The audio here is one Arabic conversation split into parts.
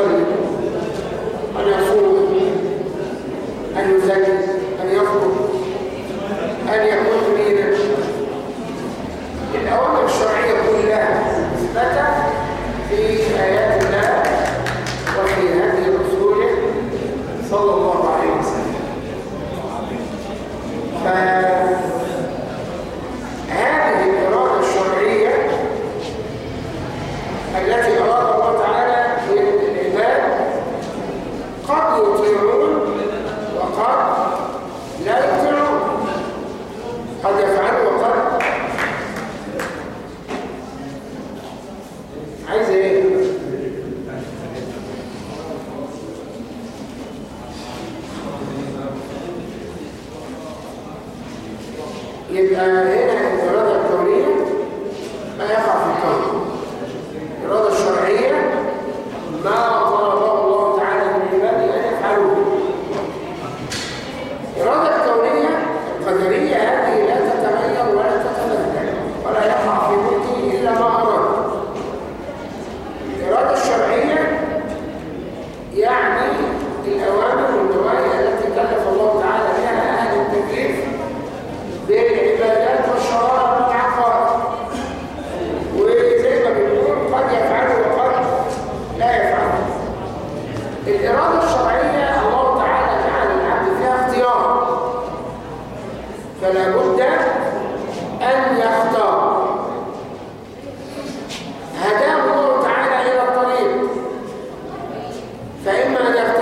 العبد Yeah. فإما أن يختار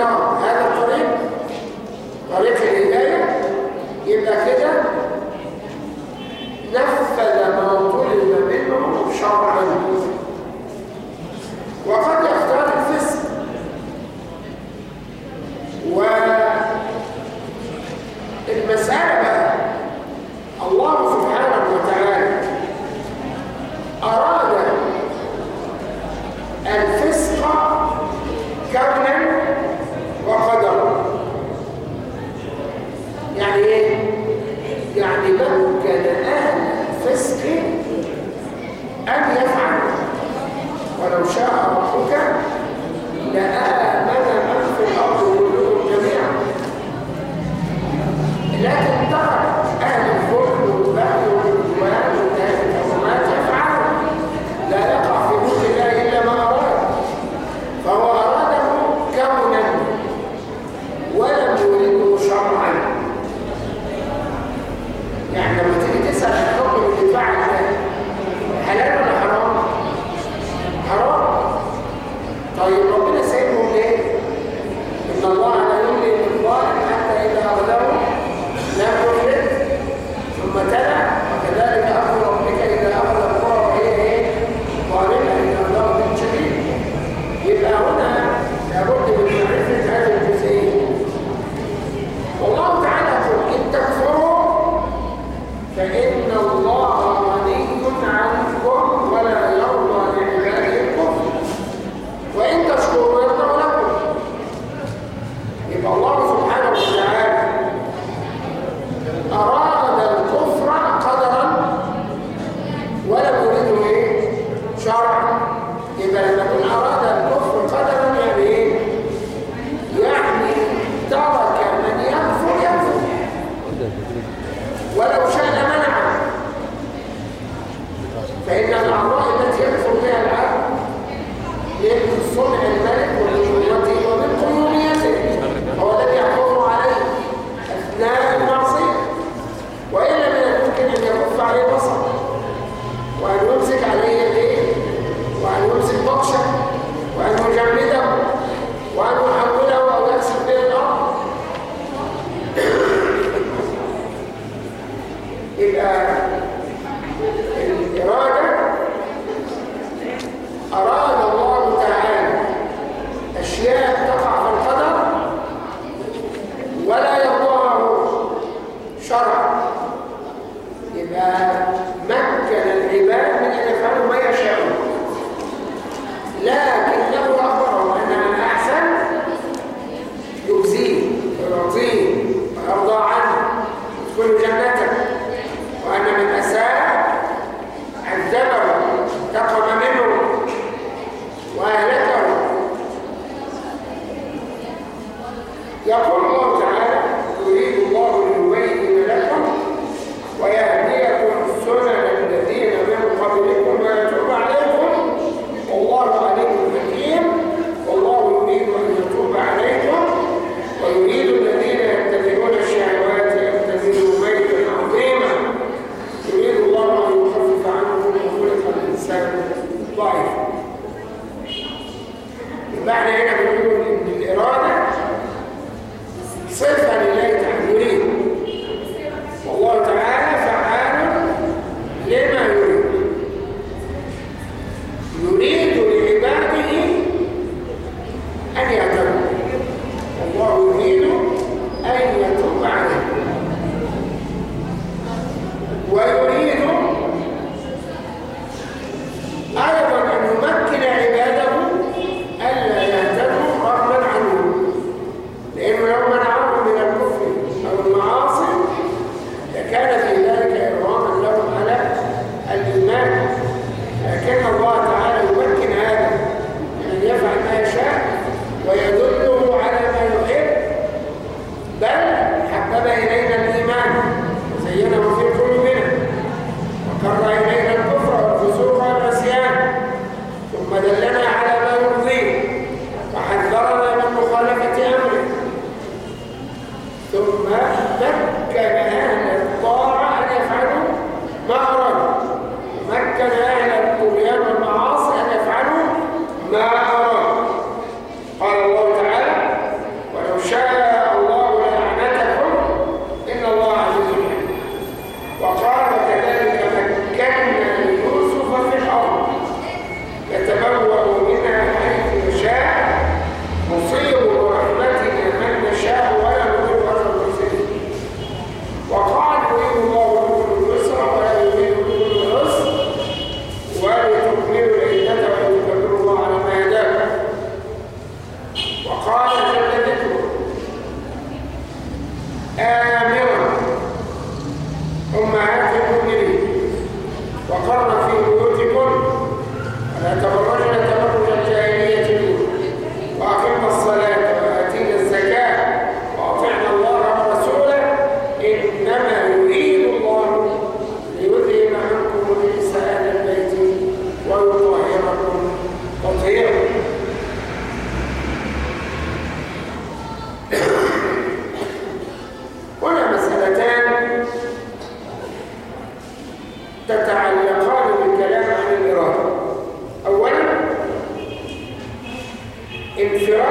تدل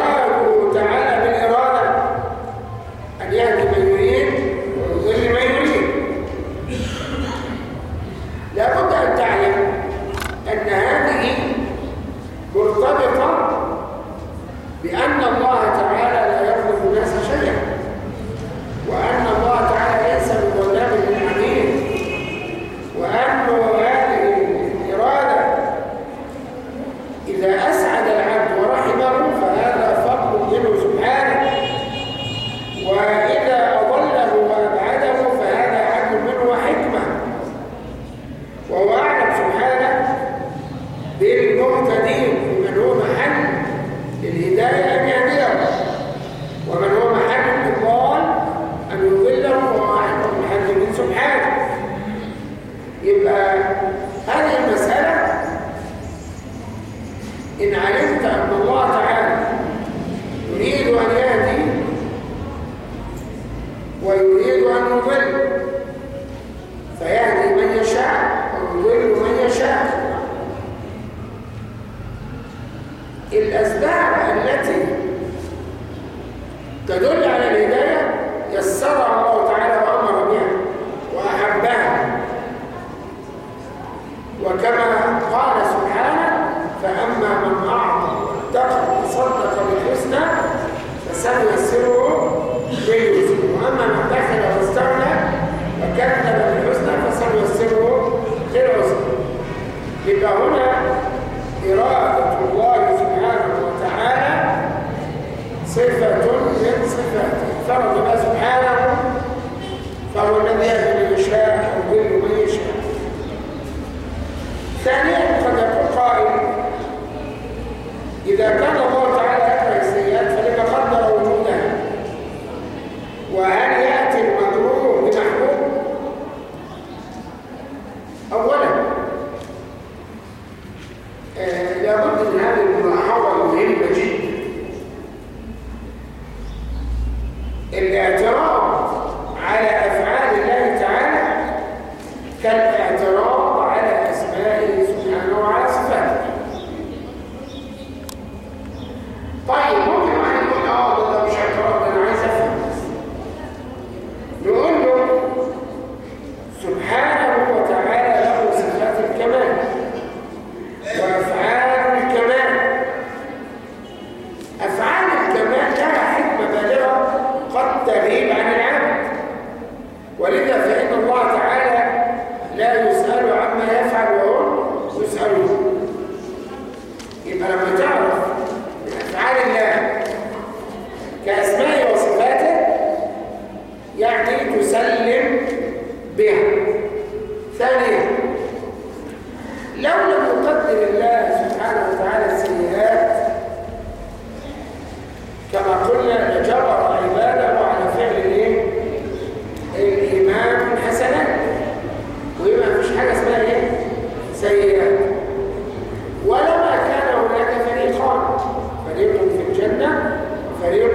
فريق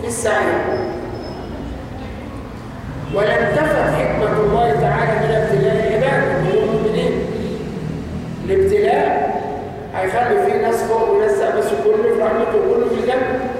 في السعي ولم تفت حكمة الله تعالى من ابتلاء العباد من المؤمنين. الابتلاء هيخلي فيه ناس فوق وناس بس كله في رحمته وكله في الجنة.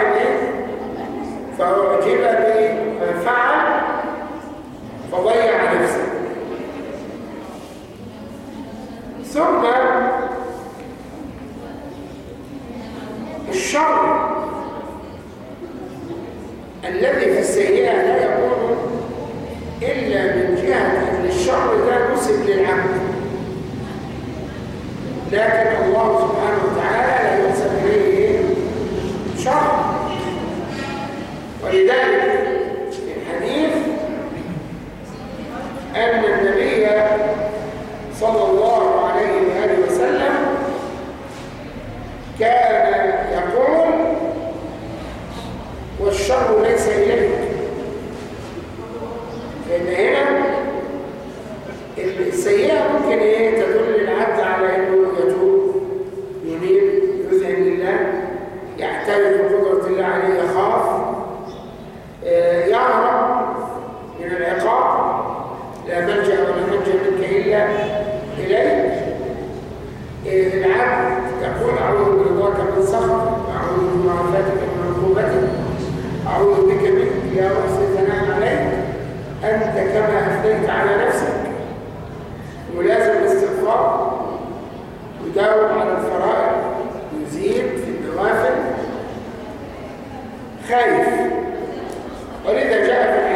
مع الناس فهو فضيع نفسه. ثم السيئة ممكن إيه تدل العبد على إنه يتوب يميل يذهب لله يعترف بقدرة الله عليه يخاف. آه، يهرب من العقاب لا ملجأ ولا ملجأ منك إلا إليك. آه، العبد تقول أعوذ برضاك من سخطك أعوذ بمعافاتك من عقوبتك أعوذ بك منك يا رب ثناء عليك. أنت كما أثنيت على نفسك ولازم الاستغفار. يداوم على الفرائض. يزيد في النوافل. خايف. ولذا جاء في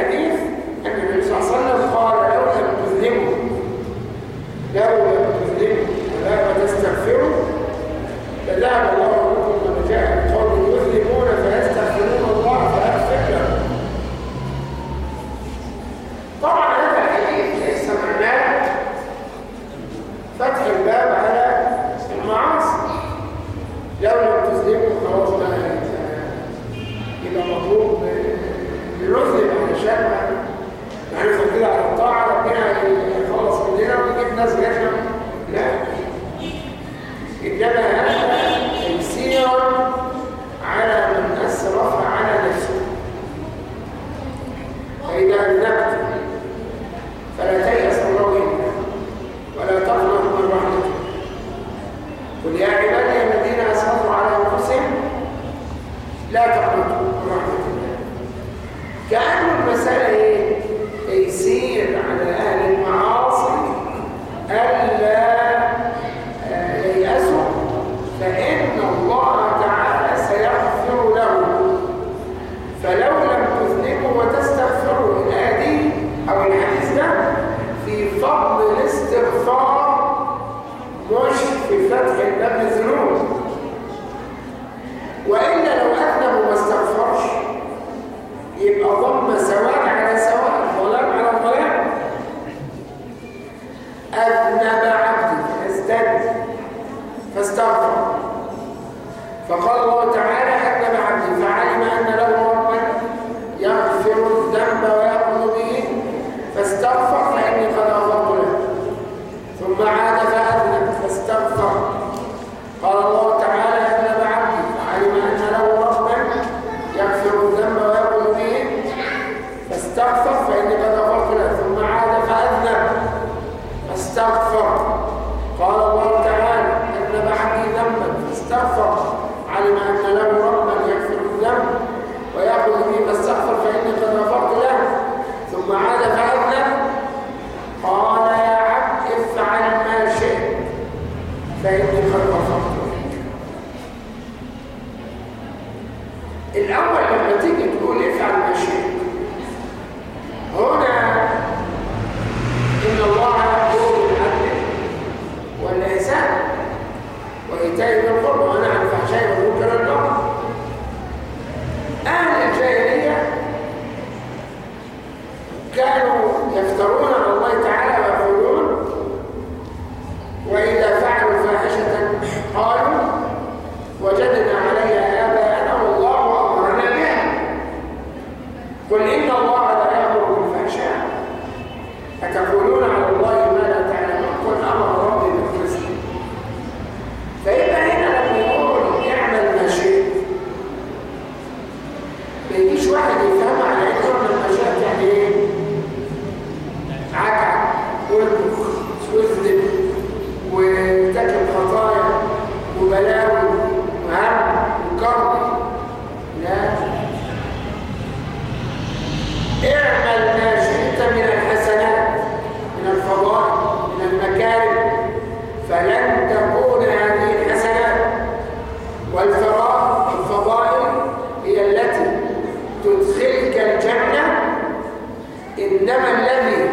الزمن الذي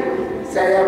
سيأتي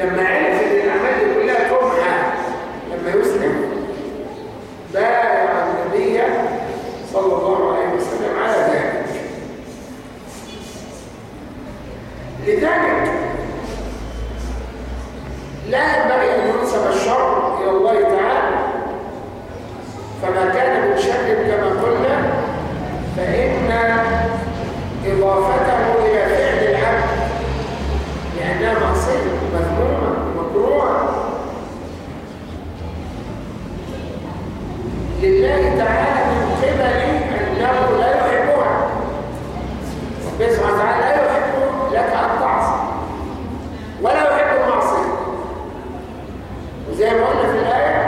شيء من هذه الشرور كما قلنا إنما يضاف